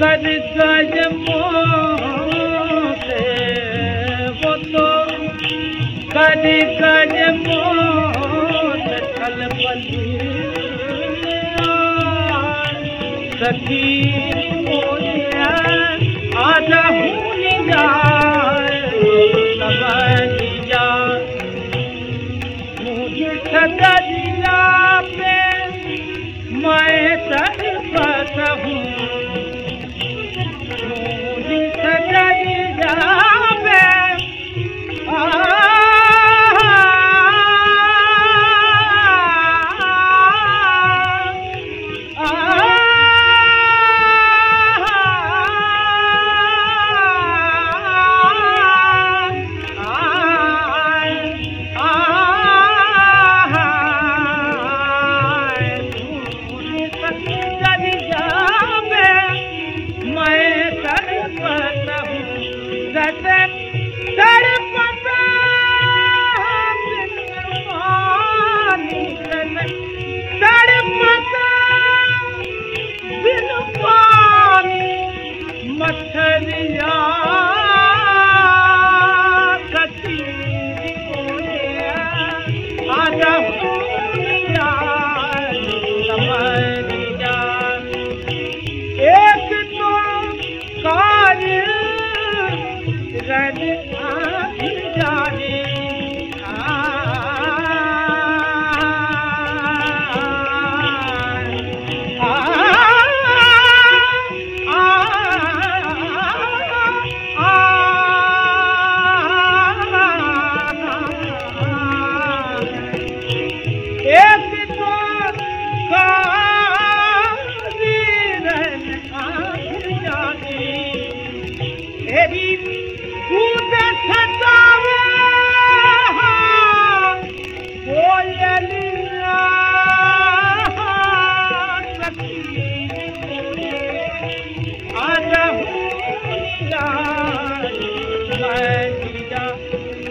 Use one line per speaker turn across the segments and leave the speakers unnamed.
ڪڏسو ڪڏي سڄو سڄي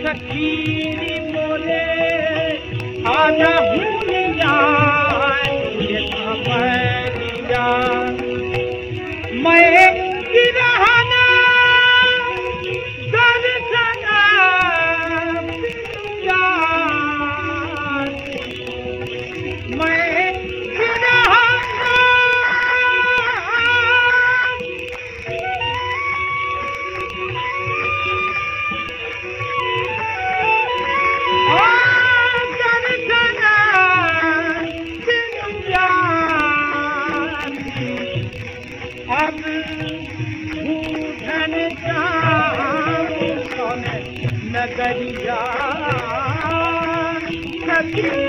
saquinho. جي